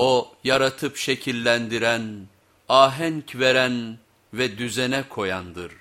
O yaratıp şekillendiren, ahenk veren ve düzene koyandır.